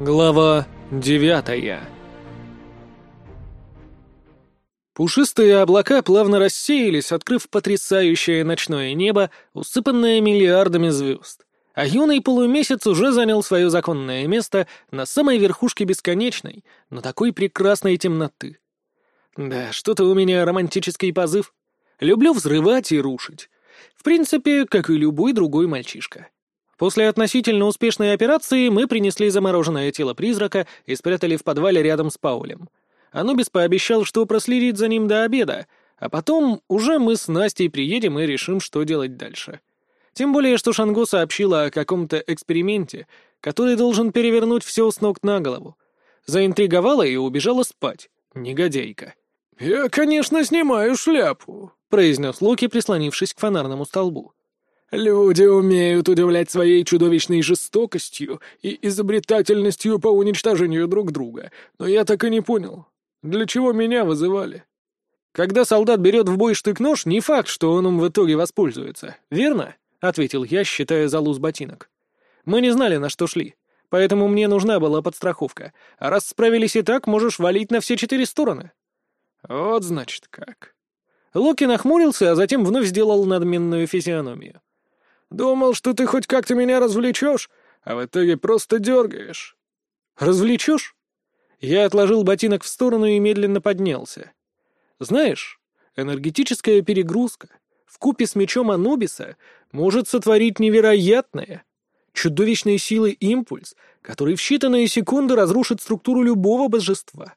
Глава девятая Пушистые облака плавно рассеялись, открыв потрясающее ночное небо, усыпанное миллиардами звезд. А юный полумесяц уже занял свое законное место на самой верхушке бесконечной, но такой прекрасной темноты. Да, что-то у меня романтический позыв. Люблю взрывать и рушить. В принципе, как и любой другой мальчишка. После относительно успешной операции мы принесли замороженное тело призрака и спрятали в подвале рядом с Паулем. Анубис пообещал, что проследит за ним до обеда, а потом уже мы с Настей приедем и решим, что делать дальше. Тем более, что Шанго сообщила о каком-то эксперименте, который должен перевернуть все с ног на голову. Заинтриговала и убежала спать. Негодяйка. «Я, конечно, снимаю шляпу», — произнес Локи, прислонившись к фонарному столбу. «Люди умеют удивлять своей чудовищной жестокостью и изобретательностью по уничтожению друг друга, но я так и не понял, для чего меня вызывали?» «Когда солдат берет в бой штык-нож, не факт, что он им в итоге воспользуется, верно?» — ответил я, считая залу с ботинок. «Мы не знали, на что шли, поэтому мне нужна была подстраховка, а раз справились и так, можешь валить на все четыре стороны». «Вот, значит, как». Локи нахмурился, а затем вновь сделал надменную физиономию. «Думал, что ты хоть как-то меня развлечешь, а в итоге просто дергаешь». «Развлечешь?» Я отложил ботинок в сторону и медленно поднялся. «Знаешь, энергетическая перегрузка в купе с мечом Анубиса может сотворить невероятное. Чудовищной силы импульс, который в считанные секунды разрушит структуру любого божества.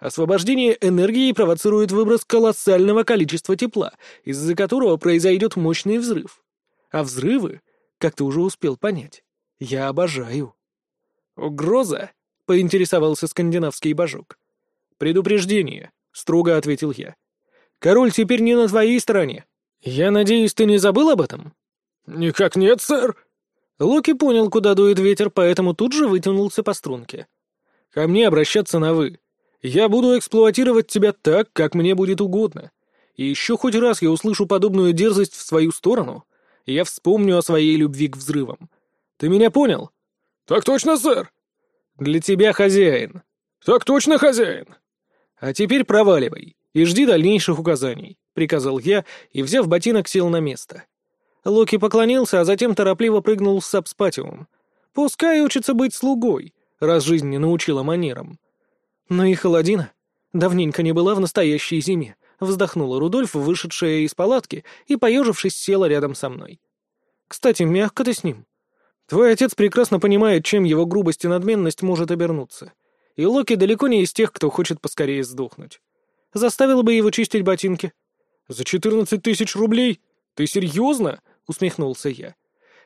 Освобождение энергии провоцирует выброс колоссального количества тепла, из-за которого произойдет мощный взрыв. А взрывы, как ты уже успел понять, я обожаю. «Угроза?» — поинтересовался скандинавский божок. «Предупреждение», — строго ответил я. «Король теперь не на твоей стороне. Я надеюсь, ты не забыл об этом?» «Никак нет, сэр». Локи понял, куда дует ветер, поэтому тут же вытянулся по струнке. «Ко мне обращаться на «вы». Я буду эксплуатировать тебя так, как мне будет угодно. И еще хоть раз я услышу подобную дерзость в свою сторону, я вспомню о своей любви к взрывам. Ты меня понял? Так точно, сэр. Для тебя хозяин. Так точно, хозяин. А теперь проваливай и жди дальнейших указаний, приказал я и, взяв ботинок, сел на место. Локи поклонился, а затем торопливо прыгнул с сапспатиум. Пускай учится быть слугой, раз жизнь не научила манерам. «Ну и холодина. Давненько не была в настоящей зиме», — вздохнула Рудольф, вышедшая из палатки, и, поежившись, села рядом со мной. «Кстати, мягко ты с ним. Твой отец прекрасно понимает, чем его грубость и надменность может обернуться. И Локи далеко не из тех, кто хочет поскорее сдохнуть. Заставила бы его чистить ботинки». «За четырнадцать тысяч рублей? Ты серьезно?» — усмехнулся я.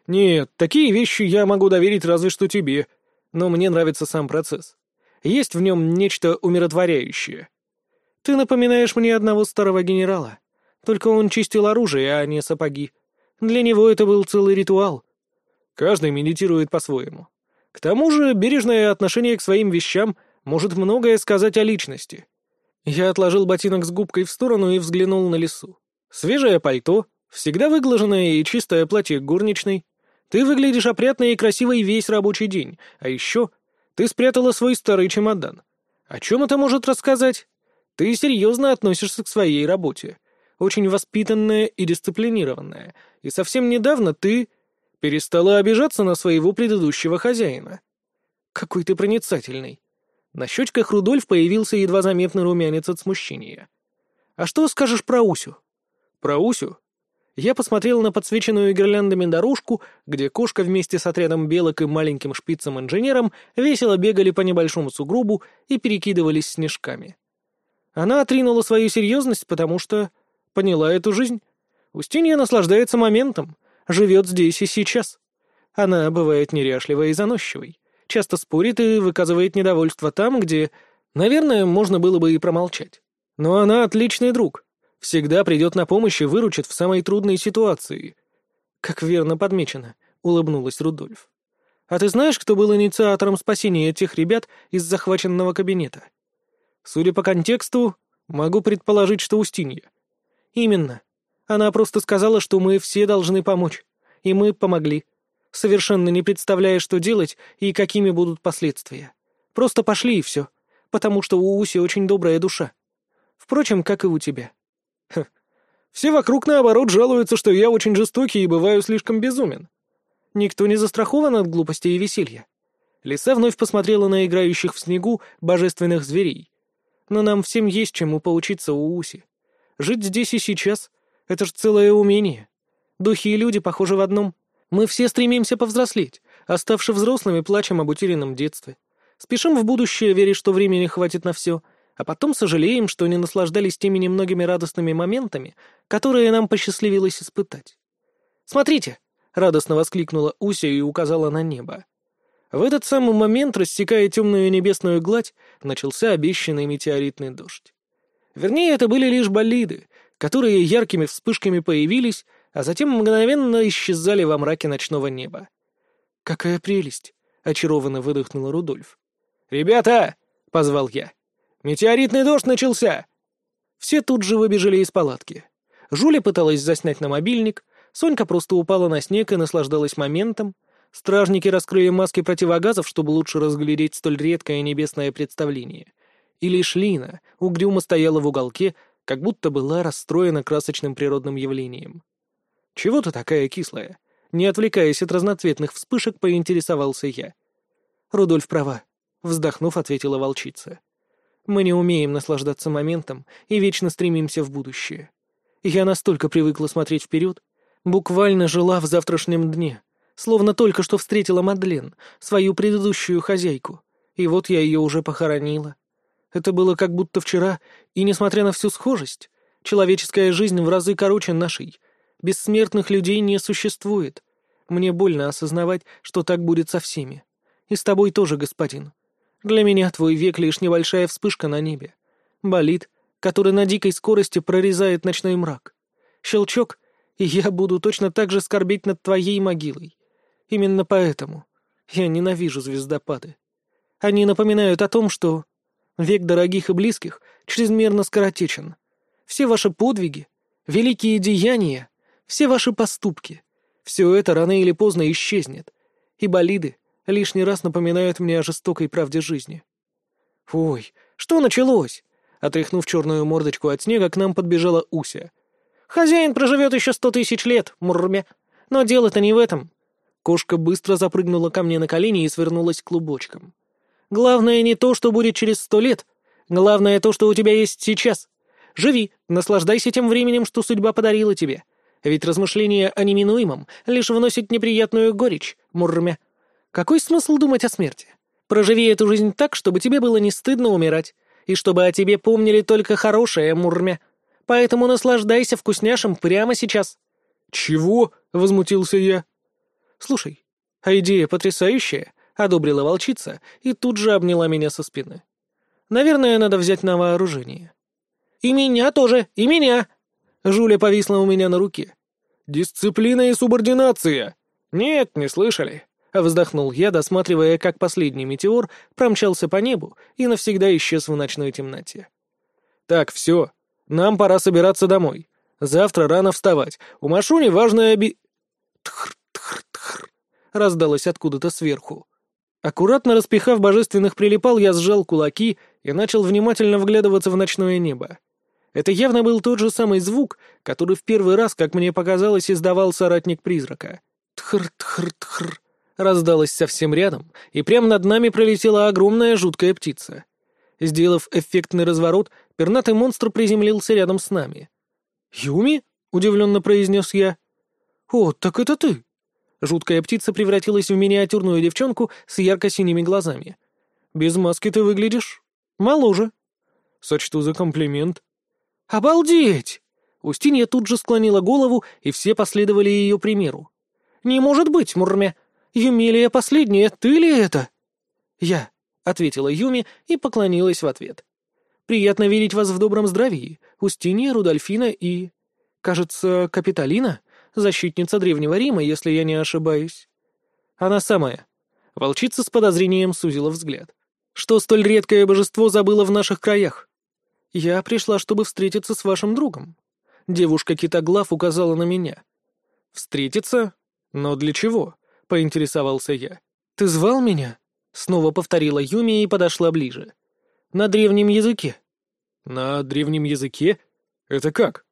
«Нет, такие вещи я могу доверить разве что тебе, но мне нравится сам процесс. Есть в нем нечто умиротворяющее. Ты напоминаешь мне одного старого генерала. Только он чистил оружие, а не сапоги. Для него это был целый ритуал. Каждый медитирует по-своему. К тому же бережное отношение к своим вещам может многое сказать о личности. Я отложил ботинок с губкой в сторону и взглянул на лесу. Свежее пальто, всегда выглаженное и чистое платье горничной. Ты выглядишь опрятной и красивой весь рабочий день, а еще ты спрятала свой старый чемодан. О чем это может рассказать? Ты серьезно относишься к своей работе. Очень воспитанная и дисциплинированная. И совсем недавно ты перестала обижаться на своего предыдущего хозяина. Какой ты проницательный. На щечках Рудольф появился едва заметный румянец от смущения. А что скажешь про Усю? Про Усю? Я посмотрел на подсвеченную гирляндами дорожку, где кошка вместе с отрядом белок и маленьким шпицем-инженером весело бегали по небольшому сугробу и перекидывались снежками. Она отринула свою серьезность, потому что поняла эту жизнь. Устинья наслаждается моментом, живет здесь и сейчас. Она бывает неряшливой и заносчивой, часто спорит и выказывает недовольство там, где, наверное, можно было бы и промолчать. Но она отличный друг, Всегда придет на помощь и выручит в самой трудной ситуации. Как верно подмечено, улыбнулась Рудольф. А ты знаешь, кто был инициатором спасения этих ребят из захваченного кабинета? Судя по контексту, могу предположить, что Устинья. Именно. Она просто сказала, что мы все должны помочь. И мы помогли. совершенно не представляя, что делать и какими будут последствия. Просто пошли и все, потому что у Уси очень добрая душа. Впрочем, как и у тебя. Хм. Все вокруг, наоборот, жалуются, что я очень жестокий и бываю слишком безумен. Никто не застрахован от глупости и веселья. Лиса вновь посмотрела на играющих в снегу божественных зверей. Но нам всем есть чему поучиться у Уси. Жить здесь и сейчас — это же целое умение. Духи и люди похожи в одном. Мы все стремимся повзрослеть, оставши взрослыми, плачем об утерянном детстве. Спешим в будущее, веря, что времени хватит на все, а потом сожалеем, что не наслаждались теми немногими радостными моментами, которые нам посчастливилось испытать. «Смотрите!» — радостно воскликнула Уся и указала на небо. В этот самый момент, рассекая темную небесную гладь, начался обещанный метеоритный дождь. Вернее, это были лишь болиды, которые яркими вспышками появились, а затем мгновенно исчезали во мраке ночного неба. «Какая прелесть!» — очарованно выдохнул Рудольф. «Ребята!» — позвал я. «Метеоритный дождь начался!» Все тут же выбежали из палатки. Жуля пыталась заснять на мобильник, Сонька просто упала на снег и наслаждалась моментом, Стражники раскрыли маски противогазов, чтобы лучше разглядеть столь редкое небесное представление. И лишь Лина угрюмо стояла в уголке, как будто была расстроена красочным природным явлением. «Чего ты такая кислая?» Не отвлекаясь от разноцветных вспышек, поинтересовался я. «Рудольф права», — вздохнув, ответила волчица. «Мы не умеем наслаждаться моментом и вечно стремимся в будущее. Я настолько привыкла смотреть вперед, буквально жила в завтрашнем дне, словно только что встретила Мадлен, свою предыдущую хозяйку, и вот я ее уже похоронила. Это было как будто вчера, и, несмотря на всю схожесть, человеческая жизнь в разы короче нашей. Бессмертных людей не существует. Мне больно осознавать, что так будет со всеми. И с тобой тоже, господин. Для меня твой век лишь небольшая вспышка на небе. Болит, который на дикой скорости прорезает ночной мрак. Щелчок, и я буду точно так же скорбеть над твоей могилой. Именно поэтому я ненавижу звездопады. Они напоминают о том, что век дорогих и близких чрезмерно скоротечен. Все ваши подвиги, великие деяния, все ваши поступки — все это рано или поздно исчезнет, и болиды лишний раз напоминают мне о жестокой правде жизни. «Ой, что началось?» Отряхнув черную мордочку от снега, к нам подбежала Уся. «Хозяин проживет еще сто тысяч лет, мурмя. Но дело-то не в этом. Кошка быстро запрыгнула ко мне на колени и свернулась клубочком. «Главное не то, что будет через сто лет. Главное то, что у тебя есть сейчас. Живи, наслаждайся тем временем, что судьба подарила тебе. Ведь размышления о неминуемом лишь вносят неприятную горечь, мурмя. Какой смысл думать о смерти? Проживи эту жизнь так, чтобы тебе было не стыдно умирать, и чтобы о тебе помнили только хорошее, мурмя. Поэтому наслаждайся вкусняшем прямо сейчас». «Чего?» — возмутился я. «Слушай, а идея потрясающая», — одобрила волчица и тут же обняла меня со спины. «Наверное, надо взять на вооружение». «И меня тоже, и меня!» Жуля повисла у меня на руке. «Дисциплина и субординация!» «Нет, не слышали!» Вздохнул я, досматривая, как последний метеор промчался по небу и навсегда исчез в ночной темноте. «Так, все. Нам пора собираться домой. Завтра рано вставать. У Машуни важная оби...» Тхр, раздалось откуда-то сверху. Аккуратно распихав божественных прилипал, я сжал кулаки и начал внимательно вглядываться в ночное небо. Это явно был тот же самый звук, который в первый раз, как мне показалось, издавал соратник призрака. Тхр-тхр-тхр раздалось совсем рядом, и прямо над нами пролетела огромная жуткая птица. Сделав эффектный разворот, пернатый монстр приземлился рядом с нами. «Юми?» — удивленно произнес я. «О, так это ты!» Жуткая птица превратилась в миниатюрную девчонку с ярко-синими глазами. «Без маски ты выглядишь моложе». «Сочту за комплимент». «Обалдеть!» Устинья тут же склонила голову, и все последовали ее примеру. «Не может быть, Мурме! Юмилия последняя, ты ли это?» «Я», — ответила Юми и поклонилась в ответ. «Приятно видеть вас в добром здравии, Устинья, Рудольфина и... кажется, Капитолина?» Защитница Древнего Рима, если я не ошибаюсь. Она самая. Волчица с подозрением сузила взгляд. Что столь редкое божество забыло в наших краях? Я пришла, чтобы встретиться с вашим другом. Девушка Китоглав указала на меня. Встретиться? Но для чего? поинтересовался я. «Ты звал меня?» Снова повторила Юми и подошла ближе. «На древнем языке». «На древнем языке? Это как?»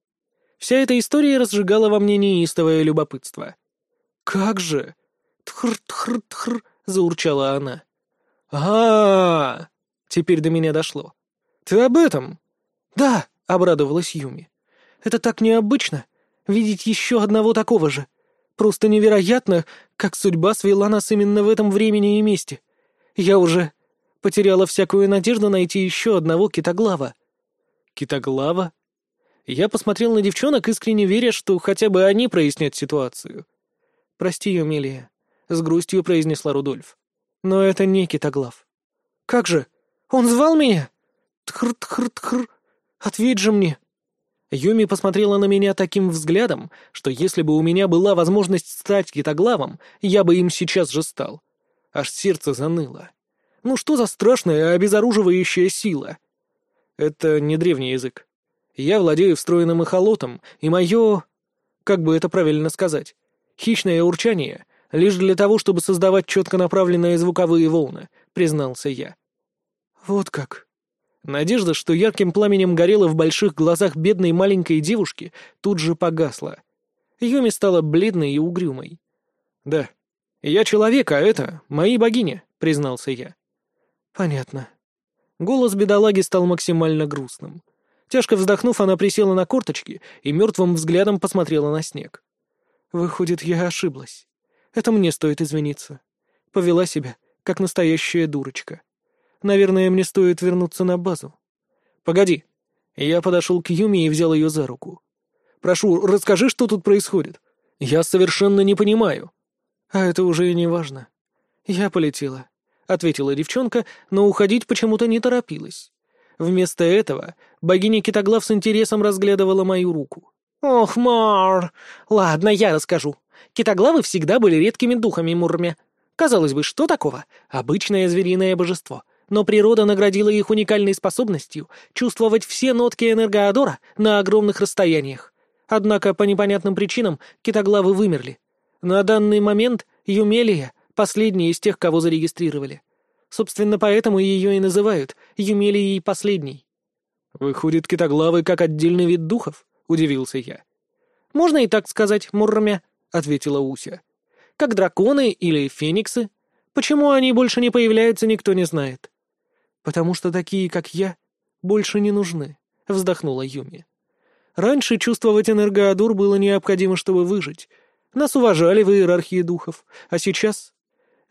Вся эта история разжигала во мне неистовое любопытство. «Как же?» «Тхр-тхр-тхр», — заурчала она. а, -а, -а Теперь до меня дошло. «Ты об этом?» «Да», — обрадовалась Юми. «Это так необычно, видеть еще одного такого же. Просто невероятно, как судьба свела нас именно в этом времени и месте. Я уже потеряла всякую надежду найти еще одного китоглава». «Китоглава?» Я посмотрел на девчонок, искренне веря, что хотя бы они прояснят ситуацию. «Прости, Юмилия», — с грустью произнесла Рудольф. «Но это не Китоглав». «Как же? Он звал меня?» «Тхр-тхр-тхр! Ответь же мне!» Юми посмотрела на меня таким взглядом, что если бы у меня была возможность стать китоглавом, я бы им сейчас же стал. Аж сердце заныло. Ну что за страшная обезоруживающая сила? Это не древний язык. Я владею встроенным эхолотом, и мое... Как бы это правильно сказать? Хищное урчание лишь для того, чтобы создавать четко направленные звуковые волны, признался я. Вот как. Надежда, что ярким пламенем горела в больших глазах бедной маленькой девушки, тут же погасла. Юми стала бледной и угрюмой. «Да, я человек, а это мои богини», — признался я. «Понятно». Голос бедолаги стал максимально грустным. Тяжко вздохнув, она присела на корточки и мертвым взглядом посмотрела на снег. «Выходит, я ошиблась. Это мне стоит извиниться. Повела себя, как настоящая дурочка. Наверное, мне стоит вернуться на базу». «Погоди». Я подошел к Юми и взял ее за руку. «Прошу, расскажи, что тут происходит. Я совершенно не понимаю». «А это уже и не важно. Я полетела», — ответила девчонка, но уходить почему-то не торопилась. Вместо этого богиня Китоглав с интересом разглядывала мою руку. «Ох, Мар! Ладно, я расскажу. Китоглавы всегда были редкими духами Мурме. Казалось бы, что такого? Обычное звериное божество. Но природа наградила их уникальной способностью чувствовать все нотки энергоадора на огромных расстояниях. Однако по непонятным причинам китоглавы вымерли. На данный момент Юмелия — последняя из тех, кого зарегистрировали. Собственно, поэтому ее и называют Юмелией Последней. «Выходит, китоглавы как отдельный вид духов?» — удивился я. «Можно и так сказать, Мурмя», — ответила Уся. «Как драконы или фениксы. Почему они больше не появляются, никто не знает». «Потому что такие, как я, больше не нужны», — вздохнула Юми. «Раньше чувствовать энергоадур было необходимо, чтобы выжить. Нас уважали в иерархии духов, а сейчас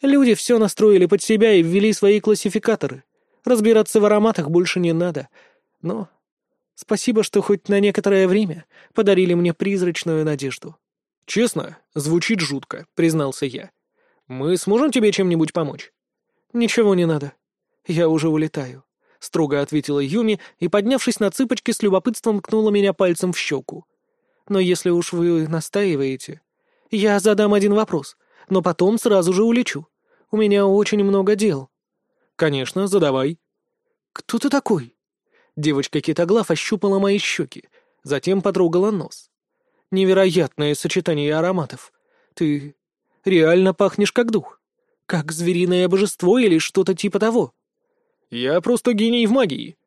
Люди все настроили под себя и ввели свои классификаторы. Разбираться в ароматах больше не надо. Но спасибо, что хоть на некоторое время подарили мне призрачную надежду. «Честно, звучит жутко», — признался я. «Мы сможем тебе чем-нибудь помочь?» «Ничего не надо. Я уже улетаю», — строго ответила Юми и, поднявшись на цыпочки, с любопытством ткнула меня пальцем в щеку. «Но если уж вы настаиваете, я задам один вопрос — но потом сразу же улечу. У меня очень много дел». «Конечно, задавай». «Кто ты такой?» Девочка Китоглав ощупала мои щеки, затем потрогала нос. «Невероятное сочетание ароматов. Ты реально пахнешь как дух. Как звериное божество или что-то типа того». «Я просто гений в магии».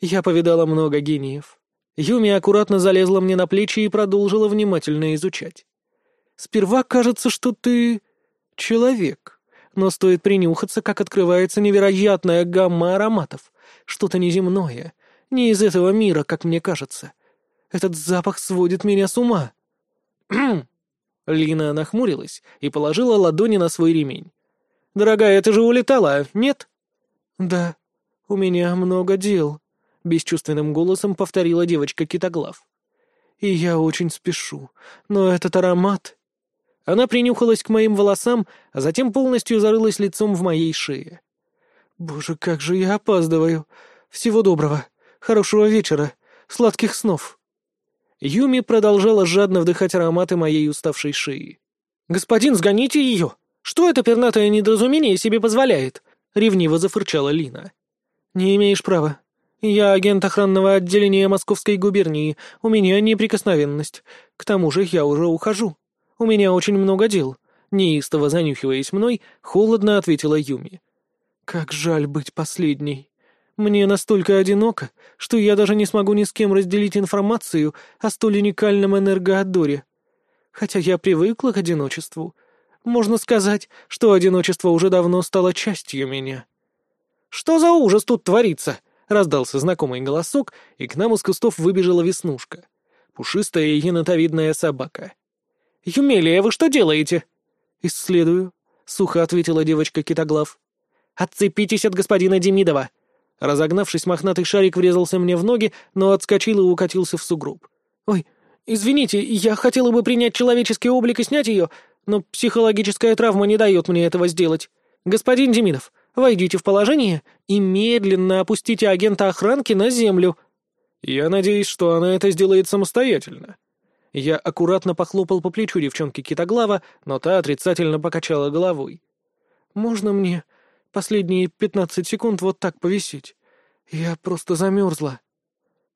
Я повидала много гениев. Юми аккуратно залезла мне на плечи и продолжила внимательно изучать. Сперва кажется, что ты человек, но стоит принюхаться, как открывается невероятная гамма ароматов. Что-то неземное, не из этого мира, как мне кажется. Этот запах сводит меня с ума. Лина нахмурилась и положила ладони на свой ремень. «Дорогая, ты же улетала, нет?» «Да, у меня много дел», — бесчувственным голосом повторила девочка Китоглав. «И я очень спешу, но этот аромат...» Она принюхалась к моим волосам, а затем полностью зарылась лицом в моей шее. «Боже, как же я опаздываю! Всего доброго! Хорошего вечера! Сладких снов!» Юми продолжала жадно вдыхать ароматы моей уставшей шеи. «Господин, сгоните ее! Что это пернатое недоразумение себе позволяет?» — ревниво зафырчала Лина. «Не имеешь права. Я агент охранного отделения Московской губернии. У меня неприкосновенность. К тому же я уже ухожу». У меня очень много дел. Неистово занюхиваясь мной, холодно ответила Юми. «Как жаль быть последней. Мне настолько одиноко, что я даже не смогу ни с кем разделить информацию о столь уникальном энергоотдоре. Хотя я привыкла к одиночеству. Можно сказать, что одиночество уже давно стало частью меня». «Что за ужас тут творится?» — раздался знакомый голосок, и к нам из кустов выбежала веснушка. Пушистая енотовидная собака. «Юмелия, вы что делаете?» «Исследую», — сухо ответила девочка-китоглав. «Отцепитесь от господина Демидова!» Разогнавшись, мохнатый шарик врезался мне в ноги, но отскочил и укатился в сугроб. «Ой, извините, я хотела бы принять человеческий облик и снять ее, но психологическая травма не дает мне этого сделать. Господин Демидов, войдите в положение и медленно опустите агента охранки на землю». «Я надеюсь, что она это сделает самостоятельно», я аккуратно похлопал по плечу девчонки Китоглава, но та отрицательно покачала головой. «Можно мне последние пятнадцать секунд вот так повисеть? Я просто замерзла».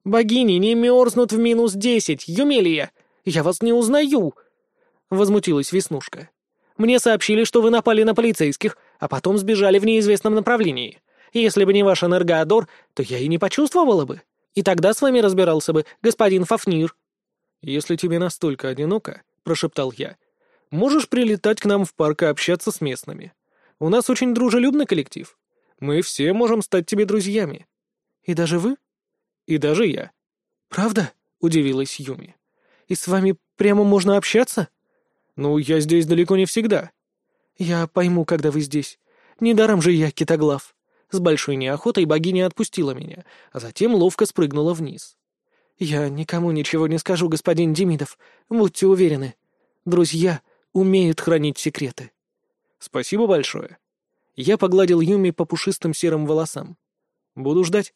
«Богини не мерзнут в минус десять, Юмелия! Я вас не узнаю!» Возмутилась Веснушка. «Мне сообщили, что вы напали на полицейских, а потом сбежали в неизвестном направлении. Если бы не ваш энергоадор, то я и не почувствовала бы. И тогда с вами разбирался бы господин Фафнир». «Если тебе настолько одиноко», — прошептал я, — «можешь прилетать к нам в парк и общаться с местными. У нас очень дружелюбный коллектив. Мы все можем стать тебе друзьями». «И даже вы?» «И даже я». «Правда?» — удивилась Юми. «И с вами прямо можно общаться?» «Ну, я здесь далеко не всегда». «Я пойму, когда вы здесь. Недаром же я китоглав». С большой неохотой богиня отпустила меня, а затем ловко спрыгнула вниз. «Я никому ничего не скажу, господин Демидов, будьте уверены. Друзья умеют хранить секреты». «Спасибо большое». Я погладил Юми по пушистым серым волосам. «Буду ждать».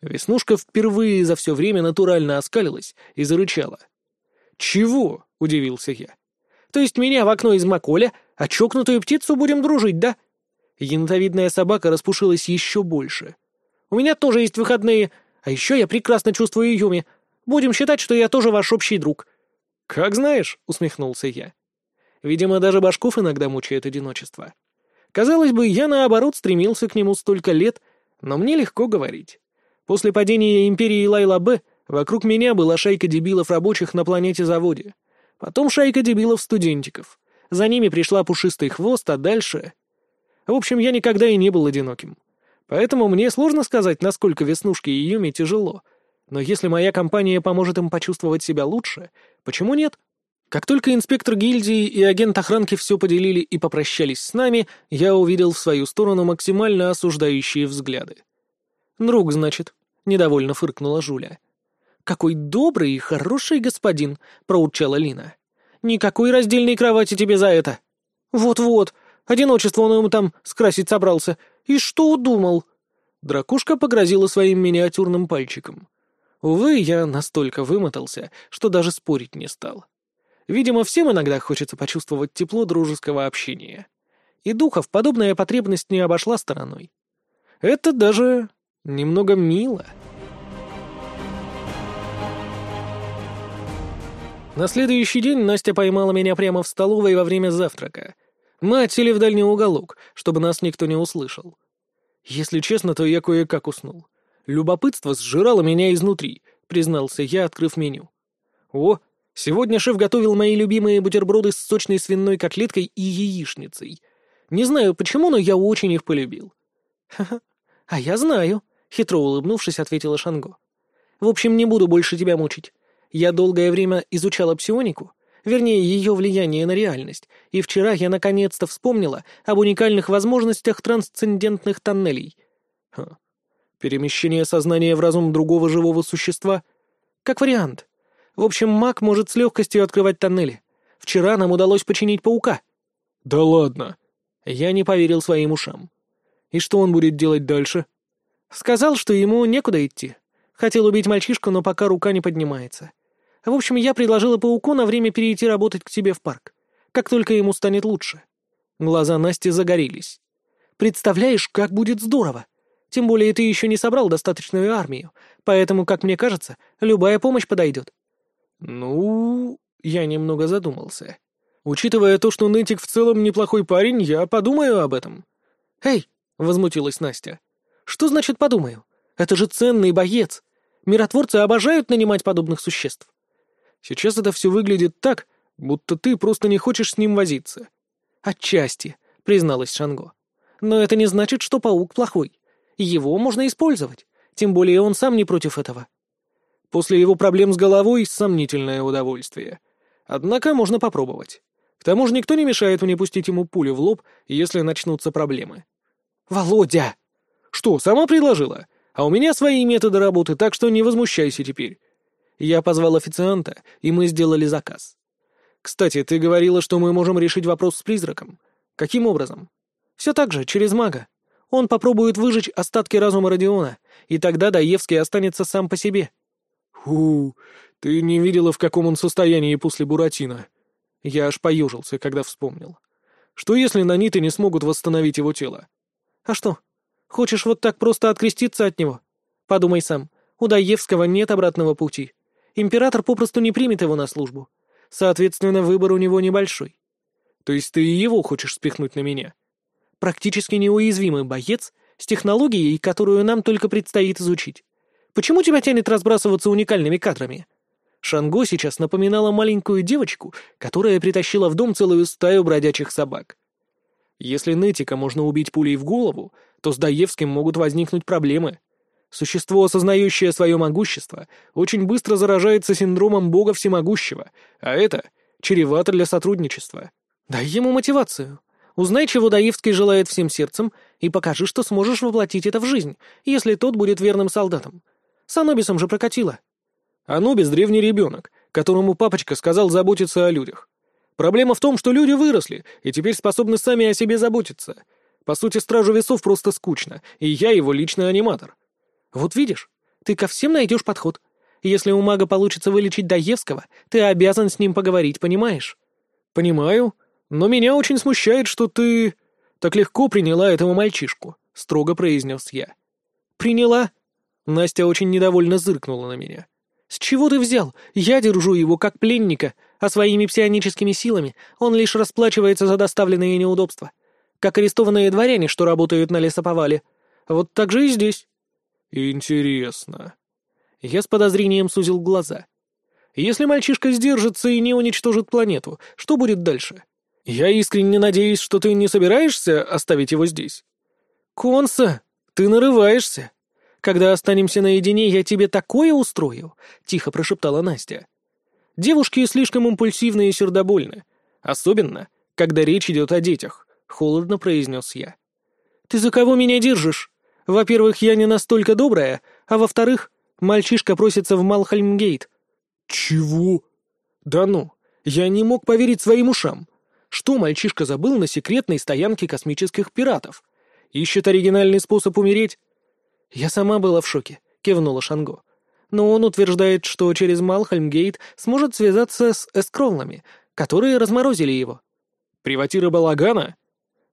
Веснушка впервые за все время натурально оскалилась и зарычала. «Чего?» — удивился я. «То есть меня в окно из Маколя, а чокнутую птицу будем дружить, да?» Янтовидная собака распушилась еще больше. «У меня тоже есть выходные, а еще я прекрасно чувствую Юми. Будем считать, что я тоже ваш общий друг». «Как знаешь», — усмехнулся я. Видимо, даже Башков иногда мучает одиночество. Казалось бы, я, наоборот, стремился к нему столько лет, но мне легко говорить. После падения империи Лайла-Б вокруг меня была шайка дебилов рабочих на планете-заводе. Потом шайка дебилов-студентиков. За ними пришла пушистый хвост, а дальше... В общем, я никогда и не был одиноким. Поэтому мне сложно сказать, насколько Веснушке и Юми тяжело. Но если моя компания поможет им почувствовать себя лучше, почему нет? Как только инспектор гильдии и агент охранки все поделили и попрощались с нами, я увидел в свою сторону максимально осуждающие взгляды. «Друг, значит», — недовольно фыркнула Жуля. «Какой добрый и хороший господин», — проурчала Лина. «Никакой раздельной кровати тебе за это». «Вот-вот, одиночество он ему там скрасить собрался. «И что удумал?» Дракушка погрозила своим миниатюрным пальчиком. Увы, я настолько вымотался, что даже спорить не стал. Видимо, всем иногда хочется почувствовать тепло дружеского общения. И духов подобная потребность не обошла стороной. Это даже немного мило. На следующий день Настя поймала меня прямо в столовой во время завтрака — мы отсели в дальний уголок, чтобы нас никто не услышал. Если честно, то я кое-как уснул. Любопытство сжирало меня изнутри, признался я, открыв меню. О, сегодня шеф готовил мои любимые бутерброды с сочной свиной котлеткой и яичницей. Не знаю почему, но я очень их полюбил. Ха-ха, а я знаю, хитро улыбнувшись, ответила Шанго. В общем, не буду больше тебя мучить. Я долгое время изучала псионику вернее, ее влияние на реальность, и вчера я наконец-то вспомнила об уникальных возможностях трансцендентных тоннелей. Ха. Перемещение сознания в разум другого живого существа? Как вариант. В общем, маг может с легкостью открывать тоннели. Вчера нам удалось починить паука. Да ладно. Я не поверил своим ушам. И что он будет делать дальше? Сказал, что ему некуда идти. Хотел убить мальчишку, но пока рука не поднимается. В общем, я предложила пауку на время перейти работать к тебе в парк. Как только ему станет лучше. Глаза Насти загорелись. Представляешь, как будет здорово. Тем более ты еще не собрал достаточную армию, поэтому, как мне кажется, любая помощь подойдет. Ну, я немного задумался. Учитывая то, что Нытик в целом неплохой парень, я подумаю об этом». «Эй!» — возмутилась Настя. «Что значит «подумаю»? Это же ценный боец. Миротворцы обожают нанимать подобных существ». «Сейчас это все выглядит так, будто ты просто не хочешь с ним возиться». «Отчасти», — призналась Шанго. «Но это не значит, что паук плохой. Его можно использовать, тем более он сам не против этого». После его проблем с головой — сомнительное удовольствие. Однако можно попробовать. К тому же никто не мешает мне пустить ему пулю в лоб, если начнутся проблемы. «Володя!» «Что, сама предложила? А у меня свои методы работы, так что не возмущайся теперь». Я позвал официанта, и мы сделали заказ. «Кстати, ты говорила, что мы можем решить вопрос с призраком. Каким образом?» «Все так же, через мага. Он попробует выжечь остатки разума Родиона, и тогда Даевский останется сам по себе». «Фу, ты не видела, в каком он состоянии после Буратино?» Я аж поюжился, когда вспомнил. Что если наниты не смогут восстановить его тело? А что? Хочешь вот так просто откреститься от него? Подумай сам, у Даевского нет обратного пути. Император попросту не примет его на службу. Соответственно, выбор у него небольшой. То есть ты и его хочешь спихнуть на меня? Практически неуязвимый боец с технологией, которую нам только предстоит изучить. Почему тебя тянет разбрасываться уникальными кадрами? Шанго сейчас напоминала маленькую девочку, которая притащила в дом целую стаю бродячих собак. Если Нытика можно убить пулей в голову, то с Даевским могут возникнуть проблемы. Существо, осознающее свое могущество, очень быстро заражается синдромом Бога Всемогущего, а это чревато для сотрудничества. Дай ему мотивацию. Узнай, чего Даевский желает всем сердцем, и покажи, что сможешь воплотить это в жизнь, если тот будет верным солдатом. С Анубисом же прокатило. Анубис — древний ребенок, которому папочка сказал заботиться о людях. Проблема в том, что люди выросли и теперь способны сами о себе заботиться. По сути, Стражу Весов просто скучно, и я его личный аниматор. Вот видишь, ты ко всем найдешь подход. Если у мага получится вылечить Даевского, ты обязан с ним поговорить, понимаешь? Понимаю, но меня очень смущает, что ты так легко приняла этого мальчишку, строго произнес я. Приняла? Настя очень недовольно зыркнула на меня. «С чего ты взял? Я держу его как пленника, а своими псионическими силами он лишь расплачивается за доставленные неудобства. Как арестованные дворяне, что работают на лесоповале. Вот так же и здесь». «Интересно». Я с подозрением сузил глаза. «Если мальчишка сдержится и не уничтожит планету, что будет дальше? Я искренне надеюсь, что ты не собираешься оставить его здесь». «Конса, ты нарываешься». Когда останемся наедине, я тебе такое устрою», — тихо прошептала Настя. «Девушки слишком импульсивны и сердобольны, особенно, когда речь идет о детях», — холодно произнес я. «Ты за кого меня держишь? Во-первых, я не настолько добрая, а во-вторых, мальчишка просится в Малхальмгейт». «Чего?» «Да ну, я не мог поверить своим ушам. Что мальчишка забыл на секретной стоянке космических пиратов? Ищет оригинальный способ умереть? «Я сама была в шоке», — кивнула Шанго. «Но он утверждает, что через Малхольмгейт сможет связаться с эскроллами, которые разморозили его». «Приватира Балагана?»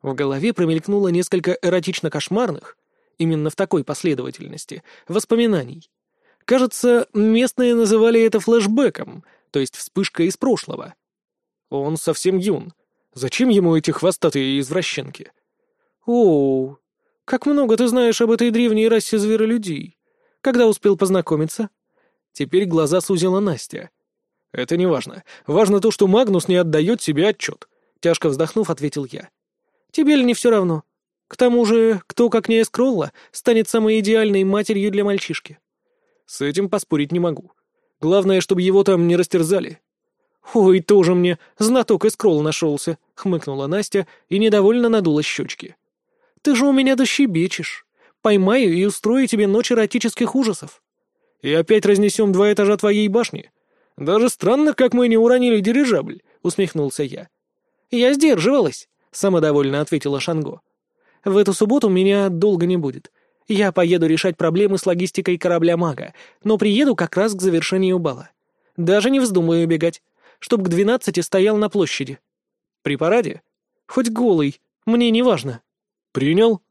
В голове промелькнуло несколько эротично-кошмарных, именно в такой последовательности, воспоминаний. Кажется, местные называли это флешбеком, то есть вспышкой из прошлого. Он совсем юн. Зачем ему эти хвостатые извращенки? Оу, как много ты знаешь об этой древней расе зверолюдей? Когда успел познакомиться?» Теперь глаза сузила Настя. «Это не важно. Важно то, что Магнус не отдает себе отчет», — тяжко вздохнув, ответил я. «Тебе ли не все равно? К тому же, кто, как не Эскролла, станет самой идеальной матерью для мальчишки?» «С этим поспорить не могу. Главное, чтобы его там не растерзали». «Ой, тоже мне знаток Эскролл нашелся», — хмыкнула Настя и недовольно надула щечки. Ты же у меня дощебечешь. Поймаю и устрою тебе ночь эротических ужасов. И опять разнесем два этажа твоей башни. Даже странно, как мы не уронили дирижабль, усмехнулся я. Я сдерживалась, самодовольно ответила Шанго. В эту субботу меня долго не будет. Я поеду решать проблемы с логистикой корабля-мага, но приеду как раз к завершению бала. Даже не вздумаю убегать, чтоб к двенадцати стоял на площади. При параде? Хоть голый, мне не важно. «Принял».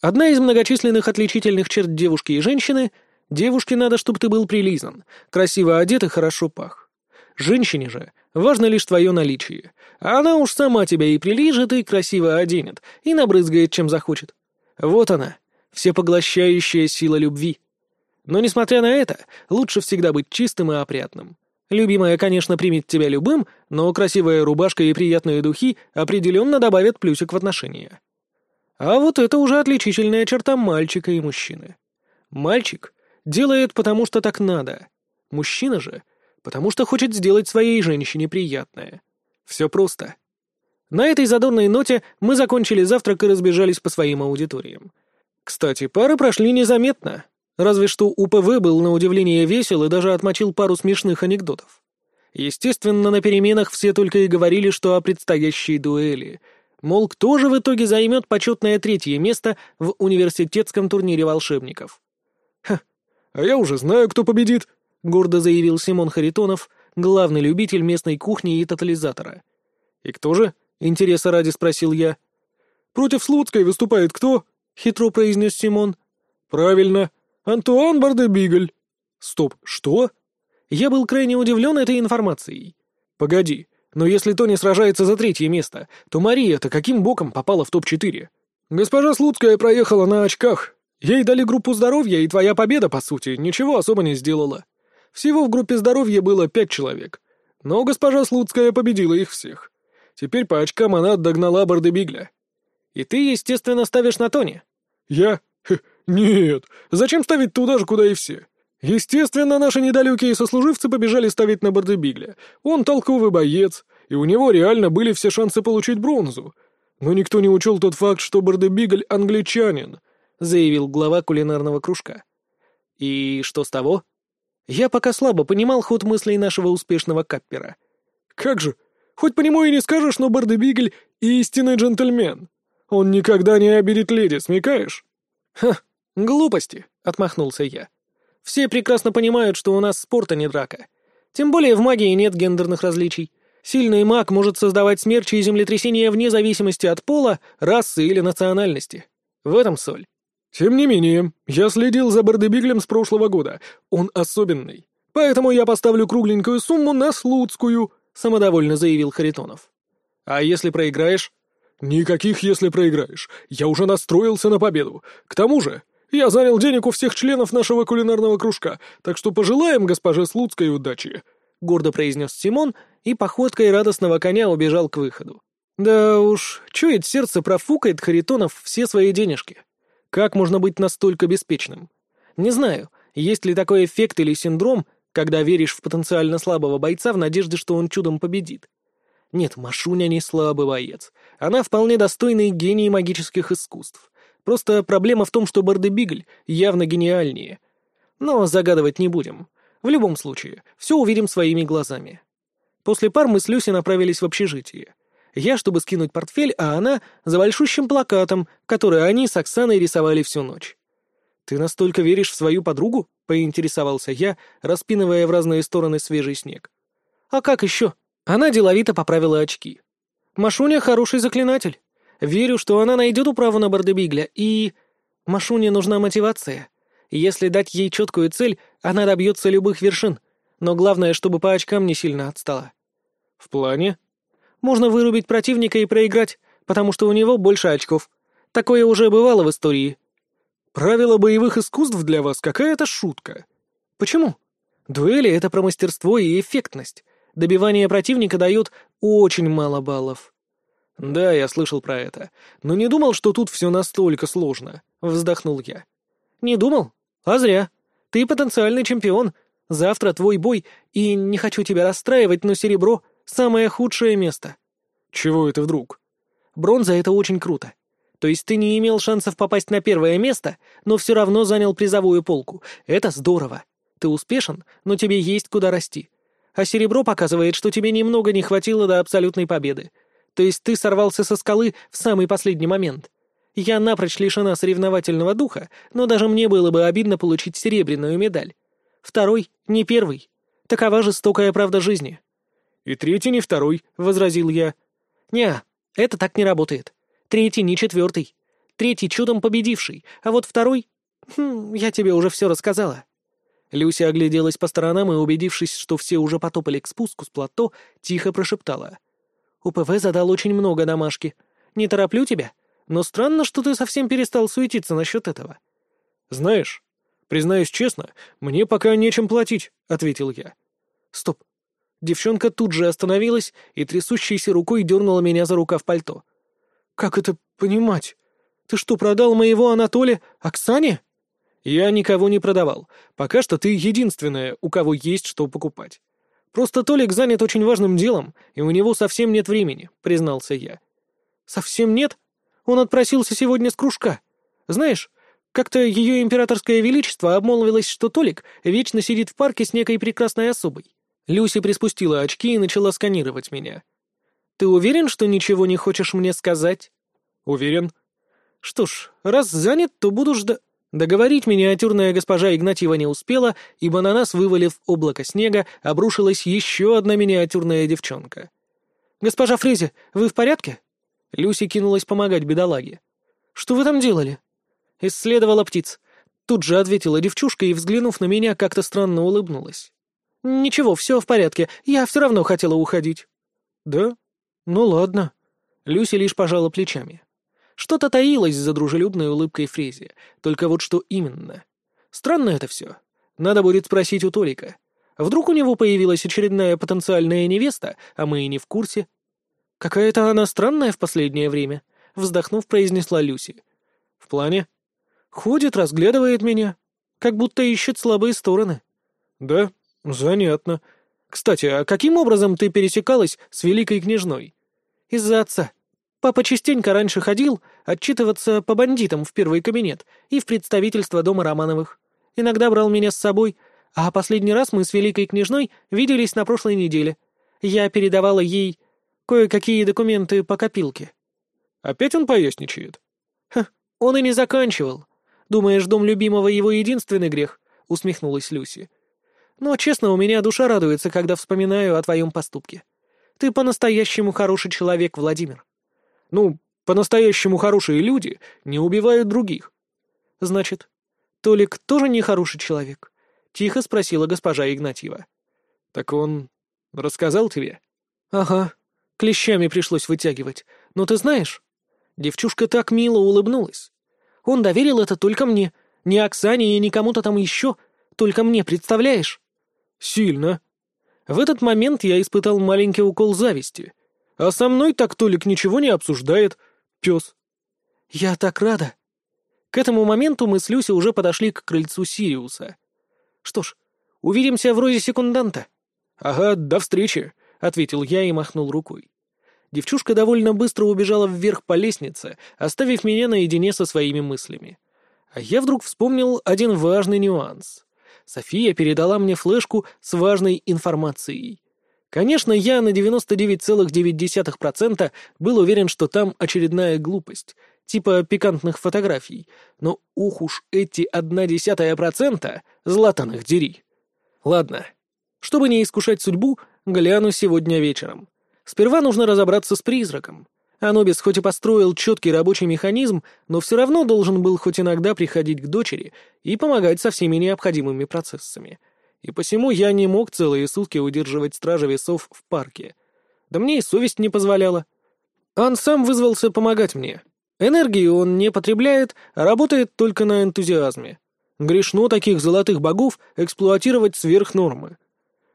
Одна из многочисленных отличительных черт девушки и женщины — девушке надо, чтобы ты был прилизан, красиво одет и хорошо пах. Женщине же важно лишь твое наличие. Она уж сама тебя и прилижет, и красиво оденет, и набрызгает, чем захочет. Вот она, всепоглощающая сила любви. Но, несмотря на это, лучше всегда быть чистым и опрятным. Любимая, конечно, примет тебя любым, но красивая рубашка и приятные духи определенно добавят плюсик в отношения. А вот это уже отличительная черта мальчика и мужчины. Мальчик делает, потому что так надо. Мужчина же, потому что хочет сделать своей женщине приятное. Все просто. На этой задорной ноте мы закончили завтрак и разбежались по своим аудиториям. Кстати, пары прошли незаметно. Разве что УПВ был на удивление весел и даже отмочил пару смешных анекдотов. Естественно, на переменах все только и говорили, что о предстоящей дуэли. Мол, кто же в итоге займет почетное третье место в университетском турнире волшебников? «Ха, а я уже знаю, кто победит», — гордо заявил Симон Харитонов, главный любитель местной кухни и тотализатора. «И кто же?» — интереса ради спросил я. «Против Слуцкой выступает кто?» — хитро произнес Симон. «Правильно, Антуан Бардебигль». «Стоп, что?» Я был крайне удивлен этой информацией. «Погоди, но если Тони сражается за третье место, то Мария-то каким боком попала в топ-4?» «Госпожа Слуцкая проехала на очках. Ей дали группу здоровья, и твоя победа, по сути, ничего особо не сделала. Всего в группе здоровья было пять человек. Но госпожа Слуцкая победила их всех. Теперь по очкам она догнала Бардебигля». «И ты, естественно, ставишь на Тони?» «Я? «Нет, зачем ставить туда же, куда и все? Естественно, наши недалекие сослуживцы побежали ставить на Бардебигля. Он толковый боец, и у него реально были все шансы получить бронзу. Но никто не учел тот факт, что Бардебигль — англичанин», — заявил глава кулинарного кружка. «И что с того?» Я пока слабо понимал ход мыслей нашего успешного каппера. «Как же? Хоть по нему и не скажешь, но Бардебигль — истинный джентльмен. Он никогда не обидит леди, смекаешь?» «Ха, «Глупости», — отмахнулся я. «Все прекрасно понимают, что у нас спорта не драка. Тем более в магии нет гендерных различий. Сильный маг может создавать смерчи и землетрясения вне зависимости от пола, расы или национальности. В этом соль». «Тем не менее, я следил за Бардебиглем с прошлого года. Он особенный. Поэтому я поставлю кругленькую сумму на Слуцкую», — самодовольно заявил Харитонов. «А если проиграешь?» «Никаких, если проиграешь. Я уже настроился на победу. К тому же, я занял денег у всех членов нашего кулинарного кружка, так что пожелаем госпоже Слуцкой удачи», — гордо произнес Симон и походкой радостного коня убежал к выходу. Да уж, чует сердце профукает Харитонов все свои денежки. Как можно быть настолько беспечным? Не знаю, есть ли такой эффект или синдром, когда веришь в потенциально слабого бойца в надежде, что он чудом победит. Нет, Машуня не слабый боец. Она вполне достойный гений магических искусств. Просто проблема в том, что Бардебигль явно гениальнее. Но загадывать не будем. В любом случае, все увидим своими глазами. После пар мы с Люси направились в общежитие. Я, чтобы скинуть портфель, а она за большущим плакатом, который они с Оксаной рисовали всю ночь. «Ты настолько веришь в свою подругу?» — поинтересовался я, распинывая в разные стороны свежий снег. «А как еще?» Она деловито поправила очки. «Машуня хороший заклинатель. Верю, что она найдет управу на Бардебигля, и... Машуне нужна мотивация. Если дать ей четкую цель, она добьется любых вершин. Но главное, чтобы по очкам не сильно отстала. В плане? Можно вырубить противника и проиграть, потому что у него больше очков. Такое уже бывало в истории. Правила боевых искусств для вас какая-то шутка. Почему? Дуэли — это про мастерство и эффектность. Добивание противника дает очень мало баллов. «Да, я слышал про это. Но не думал, что тут все настолько сложно», — вздохнул я. «Не думал? А зря. Ты потенциальный чемпион. Завтра твой бой, и не хочу тебя расстраивать, но серебро — самое худшее место». «Чего это вдруг?» «Бронза — это очень круто. То есть ты не имел шансов попасть на первое место, но все равно занял призовую полку. Это здорово. Ты успешен, но тебе есть куда расти. А серебро показывает, что тебе немного не хватило до абсолютной победы. То есть ты сорвался со скалы в самый последний момент. Я напрочь лишена соревновательного духа, но даже мне было бы обидно получить серебряную медаль. Второй, не первый. Такова жестокая правда жизни. «И третий не второй», — возразил я. «Не, это так не работает. Третий не четвертый. Третий чудом победивший, а вот второй... Хм, я тебе уже все рассказала». Люся огляделась по сторонам и, убедившись, что все уже потопали к спуску с плато, тихо прошептала. «УПВ задал очень много домашки. Не тороплю тебя, но странно, что ты совсем перестал суетиться насчет этого». «Знаешь, признаюсь честно, мне пока нечем платить», — ответил я. «Стоп». Девчонка тут же остановилась и трясущейся рукой дернула меня за рукав пальто. «Как это понимать? Ты что, продал моего Анатолия Оксане?» «Я никого не продавал. Пока что ты единственная, у кого есть что покупать. Просто Толик занят очень важным делом, и у него совсем нет времени», — признался я. «Совсем нет? Он отпросился сегодня с кружка. Знаешь, как-то ее императорское величество обмолвилось, что Толик вечно сидит в парке с некой прекрасной особой». Люси приспустила очки и начала сканировать меня. «Ты уверен, что ничего не хочешь мне сказать?» «Уверен». «Что ж, раз занят, то буду ждать...» Договорить миниатюрная госпожа Игнатьева не успела, ибо на нас, вывалив облако снега, обрушилась еще одна миниатюрная девчонка. «Госпожа Фрези, вы в порядке?» Люси кинулась помогать бедолаге. «Что вы там делали?» «Исследовала птиц». Тут же ответила девчушка и, взглянув на меня, как-то странно улыбнулась. «Ничего, все в порядке. Я все равно хотела уходить». «Да? Ну ладно». Люси лишь пожала плечами. Что-то таилось за дружелюбной улыбкой Фрези, только вот что именно. Странно это все. Надо будет спросить у Толика. Вдруг у него появилась очередная потенциальная невеста, а мы и не в курсе. Какая-то она странная в последнее время, вздохнув, произнесла Люси. В плане? Ходит, разглядывает меня, как будто ищет слабые стороны. Да, занятно. Кстати, а каким образом ты пересекалась с великой княжной? Из-за отца. Папа частенько раньше ходил отчитываться по бандитам в первый кабинет и в представительство дома Романовых. Иногда брал меня с собой, а последний раз мы с великой княжной виделись на прошлой неделе. Я передавала ей кое-какие документы по копилке. Опять он поясничает? Ха, он и не заканчивал. Думаешь, дом любимого его единственный грех? Усмехнулась Люси. Но, честно, у меня душа радуется, когда вспоминаю о твоем поступке. Ты по-настоящему хороший человек, Владимир. Ну, по-настоящему хорошие люди не убивают других. Значит, Толик тоже не хороший человек? Тихо спросила госпожа Игнатьева. Так он рассказал тебе? Ага. Клещами пришлось вытягивать. Но ты знаешь, девчушка так мило улыбнулась. Он доверил это только мне, не Оксане и не кому-то там еще, только мне, представляешь? Сильно. В этот момент я испытал маленький укол зависти. А со мной так Толик ничего не обсуждает. Пес. Я так рада. К этому моменту мы с Люси уже подошли к крыльцу Сириуса. Что ж, увидимся в розе секунданта. Ага, до встречи, ответил я и махнул рукой. Девчушка довольно быстро убежала вверх по лестнице, оставив меня наедине со своими мыслями. А я вдруг вспомнил один важный нюанс. София передала мне флешку с важной информацией. Конечно, я на 99,9% был уверен, что там очередная глупость, типа пикантных фотографий, но ух уж эти одна десятая процента, златаных дери. Ладно, чтобы не искушать судьбу, гляну сегодня вечером. Сперва нужно разобраться с призраком. Анубис хоть и построил четкий рабочий механизм, но все равно должен был хоть иногда приходить к дочери и помогать со всеми необходимыми процессами — и посему я не мог целые сутки удерживать стража весов в парке. Да мне и совесть не позволяла. Ан сам вызвался помогать мне. Энергии он не потребляет, а работает только на энтузиазме. Грешно таких золотых богов эксплуатировать сверх нормы.